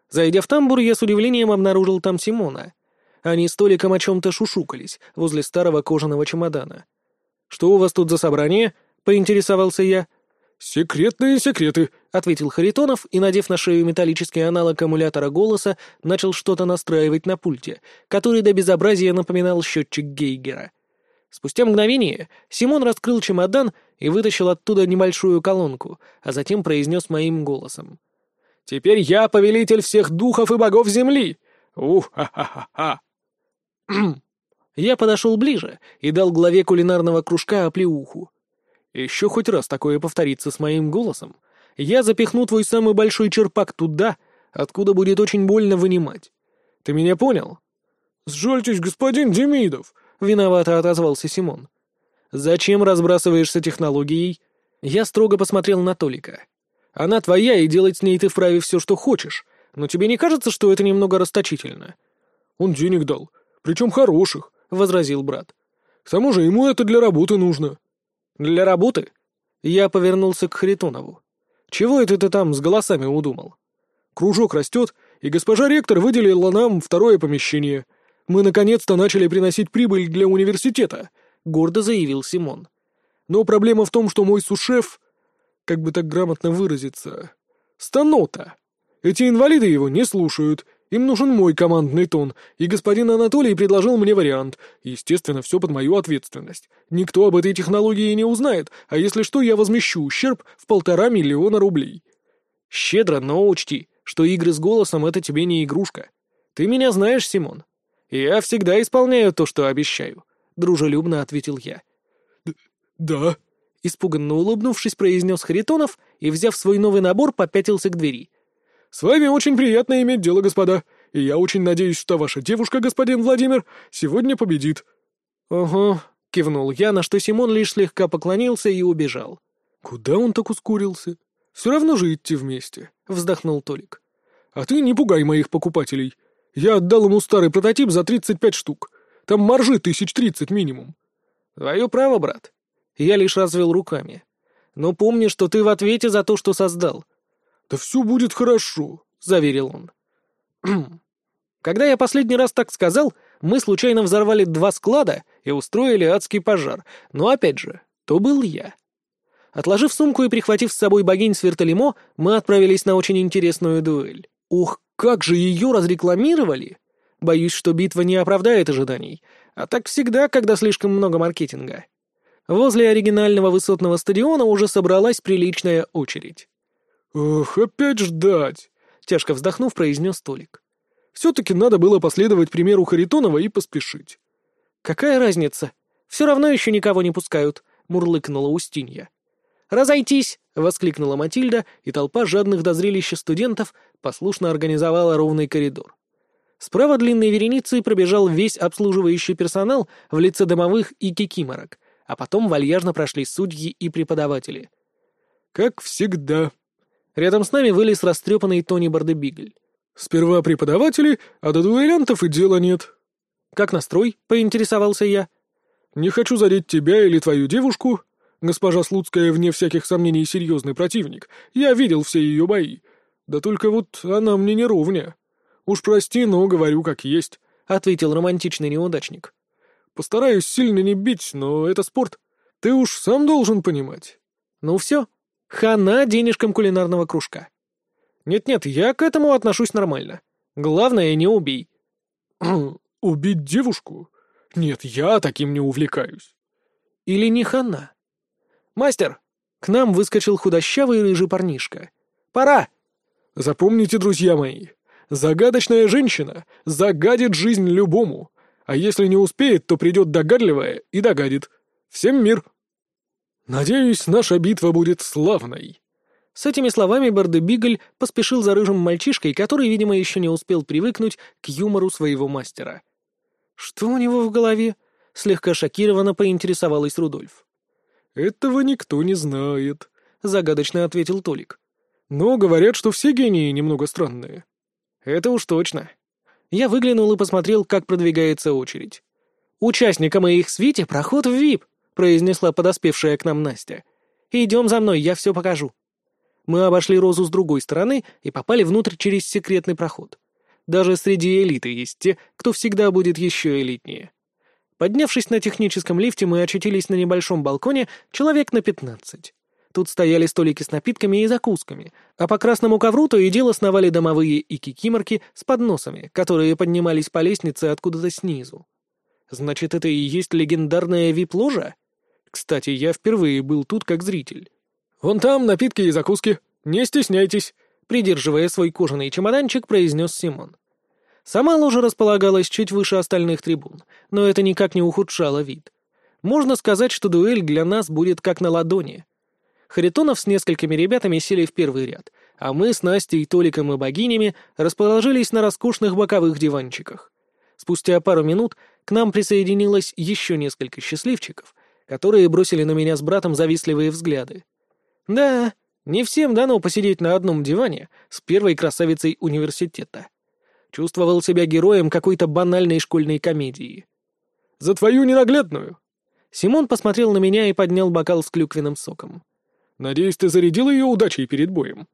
Зайдя в тамбур, я с удивлением обнаружил там Симона. Они с Толиком о чем-то шушукались возле старого кожаного чемодана. «Что у вас тут за собрание?» — поинтересовался я. «Секретные секреты», — ответил Харитонов и, надев на шею металлический аналог аккумулятора голоса, начал что-то настраивать на пульте, который до безобразия напоминал счетчик Гейгера. Спустя мгновение Симон раскрыл чемодан и вытащил оттуда небольшую колонку, а затем произнес моим голосом. «Теперь я повелитель всех духов и богов земли! Ух-ха-ха-ха!» Я подошел ближе и дал главе кулинарного кружка оплеуху. Еще хоть раз такое повторится с моим голосом, я запихну твой самый большой черпак туда, откуда будет очень больно вынимать. Ты меня понял? «Сжальтесь, господин Демидов!» — виновато отозвался Симон. «Зачем разбрасываешься технологией?» Я строго посмотрел на Толика. Она твоя, и делать с ней ты вправе все, что хочешь. Но тебе не кажется, что это немного расточительно?» «Он денег дал, причем хороших», — возразил брат. «К тому же ему это для работы нужно». «Для работы?» Я повернулся к Харитонову. «Чего это ты там с голосами удумал?» «Кружок растет, и госпожа ректор выделила нам второе помещение. Мы наконец-то начали приносить прибыль для университета», — гордо заявил Симон. «Но проблема в том, что мой сушеф, как бы так грамотно выразиться, станота. Эти инвалиды его не слушают, им нужен мой командный тон, и господин Анатолий предложил мне вариант. Естественно, все под мою ответственность. Никто об этой технологии не узнает, а если что, я возмещу ущерб в полтора миллиона рублей». «Щедро, но учти, что игры с голосом — это тебе не игрушка. Ты меня знаешь, Симон. Я всегда исполняю то, что обещаю», — дружелюбно ответил я. «Да», — испуганно улыбнувшись, произнес Харитонов и, взяв свой новый набор, попятился к двери. «С вами очень приятно иметь дело, господа, и я очень надеюсь, что ваша девушка, господин Владимир, сегодня победит». «Ого», — кивнул я, на что Симон лишь слегка поклонился и убежал. «Куда он так ускорился? Все равно же идти вместе», — вздохнул Толик. «А ты не пугай моих покупателей. Я отдал ему старый прототип за 35 штук. Там маржи тысяч тридцать минимум». «Твое право, брат». Я лишь развел руками. «Но помни, что ты в ответе за то, что создал». «Да все будет хорошо», — заверил он. Когда я последний раз так сказал, мы случайно взорвали два склада и устроили адский пожар. Но опять же, то был я. Отложив сумку и прихватив с собой богинь с вертолемо, мы отправились на очень интересную дуэль. Ух, как же ее разрекламировали! Боюсь, что битва не оправдает ожиданий. А так всегда, когда слишком много маркетинга. Возле оригинального высотного стадиона уже собралась приличная очередь. «Ох, опять ждать!» — тяжко вздохнув, произнес Толик. «Все-таки надо было последовать примеру Харитонова и поспешить». «Какая разница? Все равно еще никого не пускают», — мурлыкнула Устинья. «Разойтись!» — воскликнула Матильда, и толпа жадных до зрелища студентов послушно организовала ровный коридор. Справа длинной вереницей пробежал весь обслуживающий персонал в лице домовых и кикиморок, а потом вальяжно прошли судьи и преподаватели. «Как всегда». Рядом с нами вылез растрепанный Тони Бардебигль. «Сперва преподаватели, а до дуэлянтов и дела нет». «Как настрой?» — поинтересовался я. «Не хочу задеть тебя или твою девушку, Госпожа Слуцкая, вне всяких сомнений, серьезный противник. Я видел все ее бои. Да только вот она мне не ровня. Уж прости, но говорю как есть», — ответил романтичный неудачник. «Постараюсь сильно не бить, но это спорт. Ты уж сам должен понимать». «Ну все, хана денежкам кулинарного кружка». «Нет-нет, я к этому отношусь нормально. Главное, не убей». «Убить девушку? Нет, я таким не увлекаюсь». «Или не хана?» «Мастер!» К нам выскочил худощавый рыжий парнишка. «Пора!» «Запомните, друзья мои, загадочная женщина загадит жизнь любому, а если не успеет, то придет догадливая и догадит. Всем мир!» «Надеюсь, наша битва будет славной!» С этими словами Бардебигль поспешил за рыжим мальчишкой, который, видимо, еще не успел привыкнуть к юмору своего мастера. «Что у него в голове?» — слегка шокированно поинтересовалась Рудольф. «Этого никто не знает», — загадочно ответил Толик. «Но говорят, что все гении немного странные». «Это уж точно». Я выглянул и посмотрел, как продвигается очередь. «Участникам и их свите проход в ВИП», — произнесла подоспевшая к нам Настя. «Идем за мной, я все покажу». Мы обошли Розу с другой стороны и попали внутрь через секретный проход. Даже среди элиты есть те, кто всегда будет еще элитнее. Поднявшись на техническом лифте, мы очутились на небольшом балконе человек на пятнадцать. Тут стояли столики с напитками и закусками, а по красному ковру то и дело сновали домовые и кикиморки с подносами, которые поднимались по лестнице откуда-то снизу. Значит, это и есть легендарная вип-ложа? Кстати, я впервые был тут как зритель. «Вон там напитки и закуски. Не стесняйтесь», — придерживая свой кожаный чемоданчик, произнес Симон. Сама ложа располагалась чуть выше остальных трибун, но это никак не ухудшало вид. Можно сказать, что дуэль для нас будет как на ладони. Харитонов с несколькими ребятами сели в первый ряд, а мы с Настей, Толиком и богинями расположились на роскошных боковых диванчиках. Спустя пару минут к нам присоединилось еще несколько счастливчиков, которые бросили на меня с братом завистливые взгляды. Да, Не всем дано посидеть на одном диване с первой красавицей университета. Чувствовал себя героем какой-то банальной школьной комедии. «За твою ненаглядную!» Симон посмотрел на меня и поднял бокал с клюквенным соком. «Надеюсь, ты зарядил ее удачей перед боем?»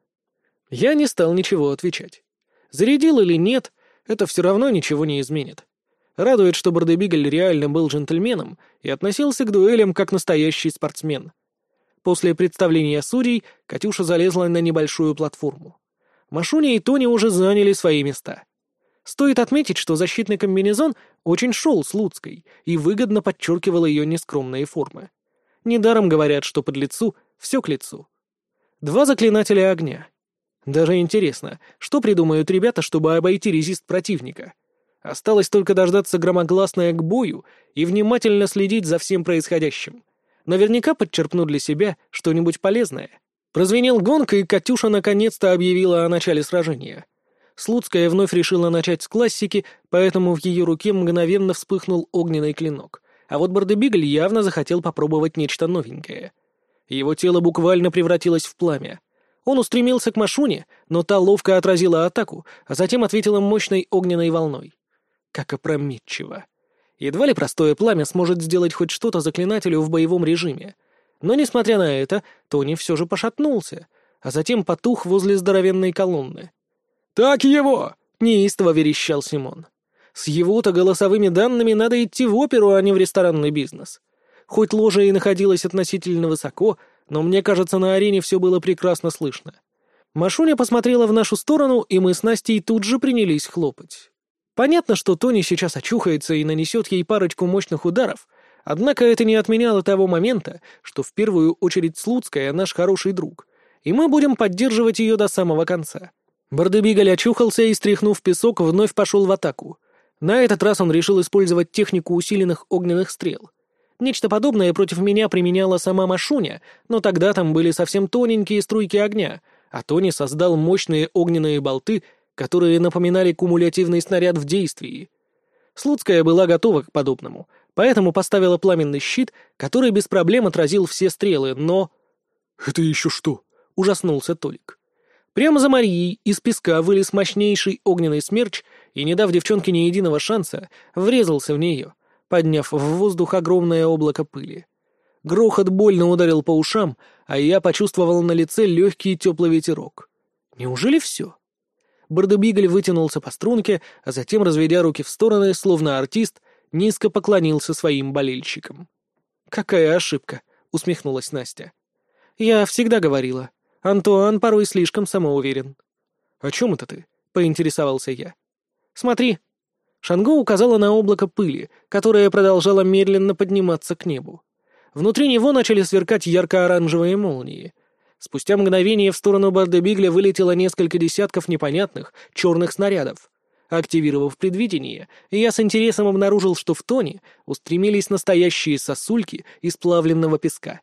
Я не стал ничего отвечать. Зарядил или нет, это все равно ничего не изменит. Радует, что Бардебигль реально был джентльменом и относился к дуэлям как настоящий спортсмен. После представления судей Катюша залезла на небольшую платформу. Машуня и Тони уже заняли свои места. Стоит отметить, что защитный комбинезон очень шел с Луцкой и выгодно подчеркивал ее нескромные формы. Недаром говорят, что под лицу все к лицу. Два заклинателя огня. Даже интересно, что придумают ребята, чтобы обойти резист противника? Осталось только дождаться громогласное к бою и внимательно следить за всем происходящим. Наверняка подчерпну для себя что-нибудь полезное. Прозвенел гонка, и Катюша наконец-то объявила о начале сражения. Слуцкая вновь решила начать с классики, поэтому в ее руке мгновенно вспыхнул огненный клинок. А вот Бардебигль явно захотел попробовать нечто новенькое. Его тело буквально превратилось в пламя. Он устремился к Машуне, но та ловко отразила атаку, а затем ответила мощной огненной волной. Как опрометчиво. Едва ли простое пламя сможет сделать хоть что-то заклинателю в боевом режиме. Но, несмотря на это, Тони все же пошатнулся, а затем потух возле здоровенной колонны. «Так его!» — неистово верещал Симон. «С его-то голосовыми данными надо идти в оперу, а не в ресторанный бизнес. Хоть ложа и находилась относительно высоко, но мне кажется, на арене все было прекрасно слышно. Машуня посмотрела в нашу сторону, и мы с Настей тут же принялись хлопать. Понятно, что Тони сейчас очухается и нанесет ей парочку мощных ударов, однако это не отменяло того момента, что в первую очередь Слуцкая наш хороший друг, и мы будем поддерживать ее до самого конца. Бардебигаль очухался и, стряхнув песок, вновь пошел в атаку. На этот раз он решил использовать технику усиленных огненных стрел. Нечто подобное против меня применяла сама Машуня, но тогда там были совсем тоненькие струйки огня, а Тони создал мощные огненные болты — которые напоминали кумулятивный снаряд в действии. Слуцкая была готова к подобному, поэтому поставила пламенный щит, который без проблем отразил все стрелы, но... «Это еще что?» — ужаснулся Толик. Прямо за Марией из песка вылез мощнейший огненный смерч и, не дав девчонке ни единого шанса, врезался в нее, подняв в воздух огромное облако пыли. Грохот больно ударил по ушам, а я почувствовал на лице легкий теплый ветерок. Неужели все? Бардебигль вытянулся по струнке, а затем, разведя руки в стороны, словно артист, низко поклонился своим болельщикам. «Какая ошибка!» — усмехнулась Настя. «Я всегда говорила. Антуан порой слишком самоуверен». «О чем это ты?» — поинтересовался я. «Смотри». Шанго указала на облако пыли, которое продолжало медленно подниматься к небу. Внутри него начали сверкать ярко-оранжевые молнии. Спустя мгновение в сторону Бардебигля вылетело несколько десятков непонятных черных снарядов. Активировав предвидение, я с интересом обнаружил, что в тоне устремились настоящие сосульки из плавленного песка.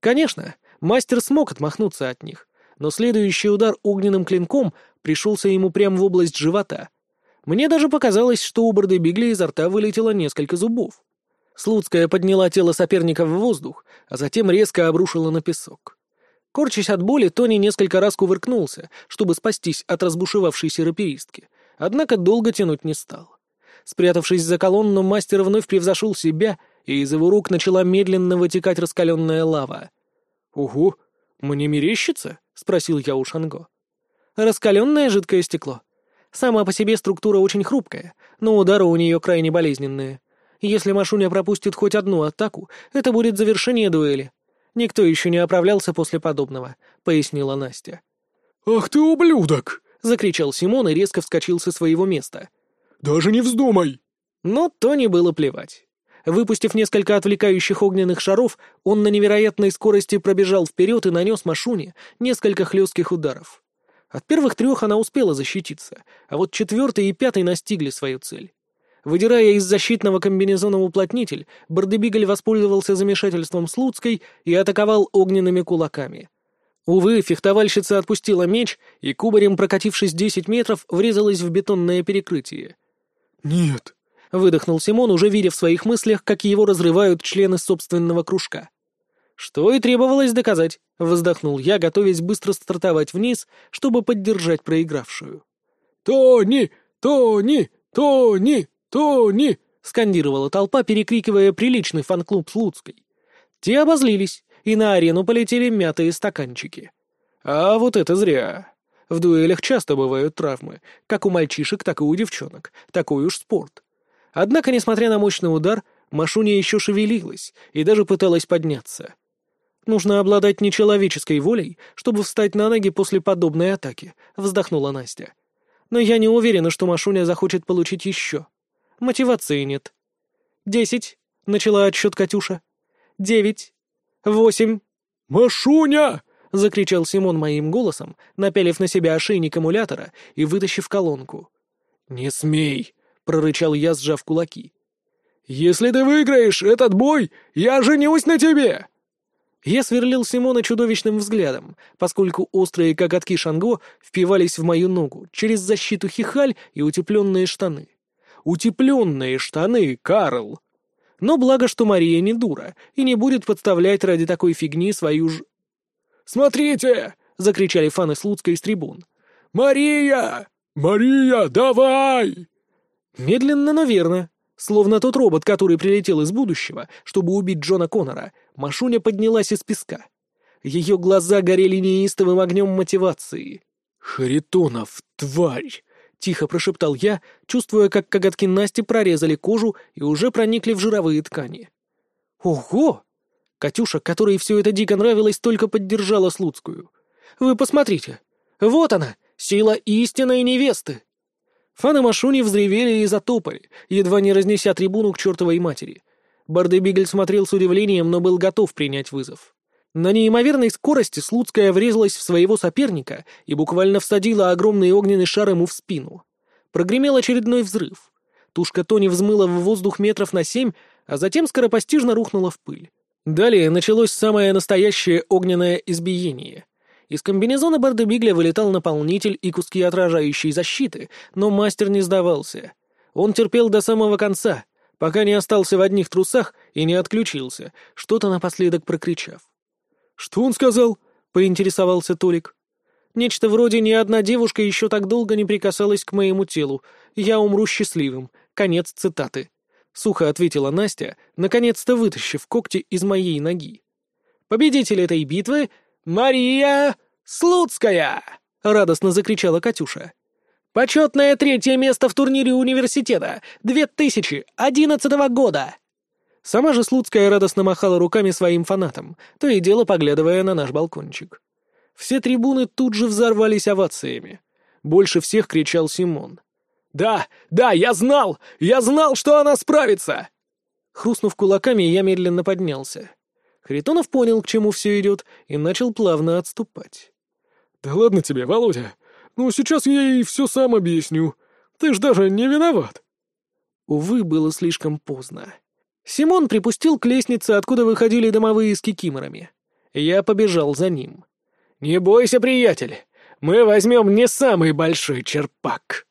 Конечно, мастер смог отмахнуться от них, но следующий удар огненным клинком пришелся ему прямо в область живота. Мне даже показалось, что у Бардебигля изо рта вылетело несколько зубов. Слуцкая подняла тело соперника в воздух, а затем резко обрушила на песок. Корчась от боли, Тони несколько раз кувыркнулся, чтобы спастись от разбушевавшейся раперистки, однако долго тянуть не стал. Спрятавшись за колонну, мастер вновь превзошел себя, и из его рук начала медленно вытекать раскаленная лава. «Угу, мне мерещится?» — спросил я у Шанго. «Раскаленное жидкое стекло. Сама по себе структура очень хрупкая, но удары у нее крайне болезненные. Если Машуня пропустит хоть одну атаку, это будет завершение дуэли. Никто еще не оправлялся после подобного», — пояснила Настя. «Ах ты ублюдок!» — закричал Симон и резко вскочил со своего места. «Даже не вздумай!» Но Тони было плевать. Выпустив несколько отвлекающих огненных шаров, он на невероятной скорости пробежал вперед и нанес Машуне несколько хлестких ударов. От первых трех она успела защититься, а вот четвертый и пятый настигли свою цель. Выдирая из защитного комбинезона уплотнитель, Бардебигль воспользовался замешательством Слуцкой и атаковал огненными кулаками. Увы, фехтовальщица отпустила меч, и кубарем, прокатившись десять метров, врезалась в бетонное перекрытие. «Нет», — выдохнул Симон, уже видя в своих мыслях, как его разрывают члены собственного кружка. Что и требовалось доказать, вздохнул я, готовясь быстро стартовать вниз, чтобы поддержать проигравшую. «Тони! Тони! Тони! Тони!» — скандировала толпа, перекрикивая приличный фан-клуб Слуцкой. Те обозлились, и на арену полетели мятые стаканчики. А вот это зря. В дуэлях часто бывают травмы, как у мальчишек, так и у девчонок. Такой уж спорт. Однако, несмотря на мощный удар, Машуня еще шевелилась и даже пыталась подняться. «Нужно обладать нечеловеческой волей, чтобы встать на ноги после подобной атаки», — вздохнула Настя. «Но я не уверена, что Машуня захочет получить еще. Мотивации нет». «Десять», — начала отсчет Катюша. «Девять. Восемь». «Машуня!» — закричал Симон моим голосом, напялив на себя ошейник эмулятора и вытащив колонку. «Не смей!» — прорычал я, сжав кулаки. «Если ты выиграешь этот бой, я женюсь на тебе!» Я сверлил Симона чудовищным взглядом, поскольку острые коготки Шанго впивались в мою ногу через защиту хихаль и утепленные штаны. Утепленные штаны, Карл! Но благо, что Мария не дура и не будет подставлять ради такой фигни свою ж... «Смотрите!» — закричали фаны Слуцка из трибун. «Мария! Мария, давай!» Медленно, но верно. Словно тот робот, который прилетел из будущего, чтобы убить Джона Коннора, Машуня поднялась из песка. Ее глаза горели неистовым огнем мотивации. «Харитонов, тварь!» — тихо прошептал я, чувствуя, как коготки Насти прорезали кожу и уже проникли в жировые ткани. «Ого!» Катюша, которой все это дико нравилось, только поддержала Слуцкую. «Вы посмотрите! Вот она, сила истинной невесты!» Фаны Машуни взревели и затопали, едва не разнеся трибуну к чертовой матери. Бардебигель смотрел с удивлением, но был готов принять вызов. На неимоверной скорости Слуцкая врезалась в своего соперника и буквально всадила огромный огненный шар ему в спину. Прогремел очередной взрыв. Тушка Тони взмыла в воздух метров на семь, а затем скоропостижно рухнула в пыль. Далее началось самое настоящее огненное избиение. Из комбинезона Бардебигля вылетал наполнитель и куски отражающей защиты, но мастер не сдавался. Он терпел до самого конца, пока не остался в одних трусах и не отключился, что-то напоследок прокричав. «Что он сказал?» — поинтересовался Толик. «Нечто вроде «ни одна девушка еще так долго не прикасалась к моему телу. Я умру счастливым». Конец цитаты. — сухо ответила Настя, наконец-то вытащив когти из моей ноги. «Победитель этой битвы — Мария Слуцкая!» — радостно закричала Катюша. «Почетное третье место в турнире университета 2011 года!» Сама же Слуцкая радостно махала руками своим фанатам, то и дело поглядывая на наш балкончик. Все трибуны тут же взорвались овациями. Больше всех кричал Симон. «Да, да, я знал! Я знал, что она справится!» Хрустнув кулаками, я медленно поднялся. Харитонов понял, к чему все идет, и начал плавно отступать. «Да ладно тебе, Володя. Ну, сейчас я ей все сам объясню. Ты ж даже не виноват». Увы, было слишком поздно. Симон припустил к лестнице, откуда выходили домовые с кикиморами. Я побежал за ним. «Не бойся, приятель, мы возьмем не самый большой черпак».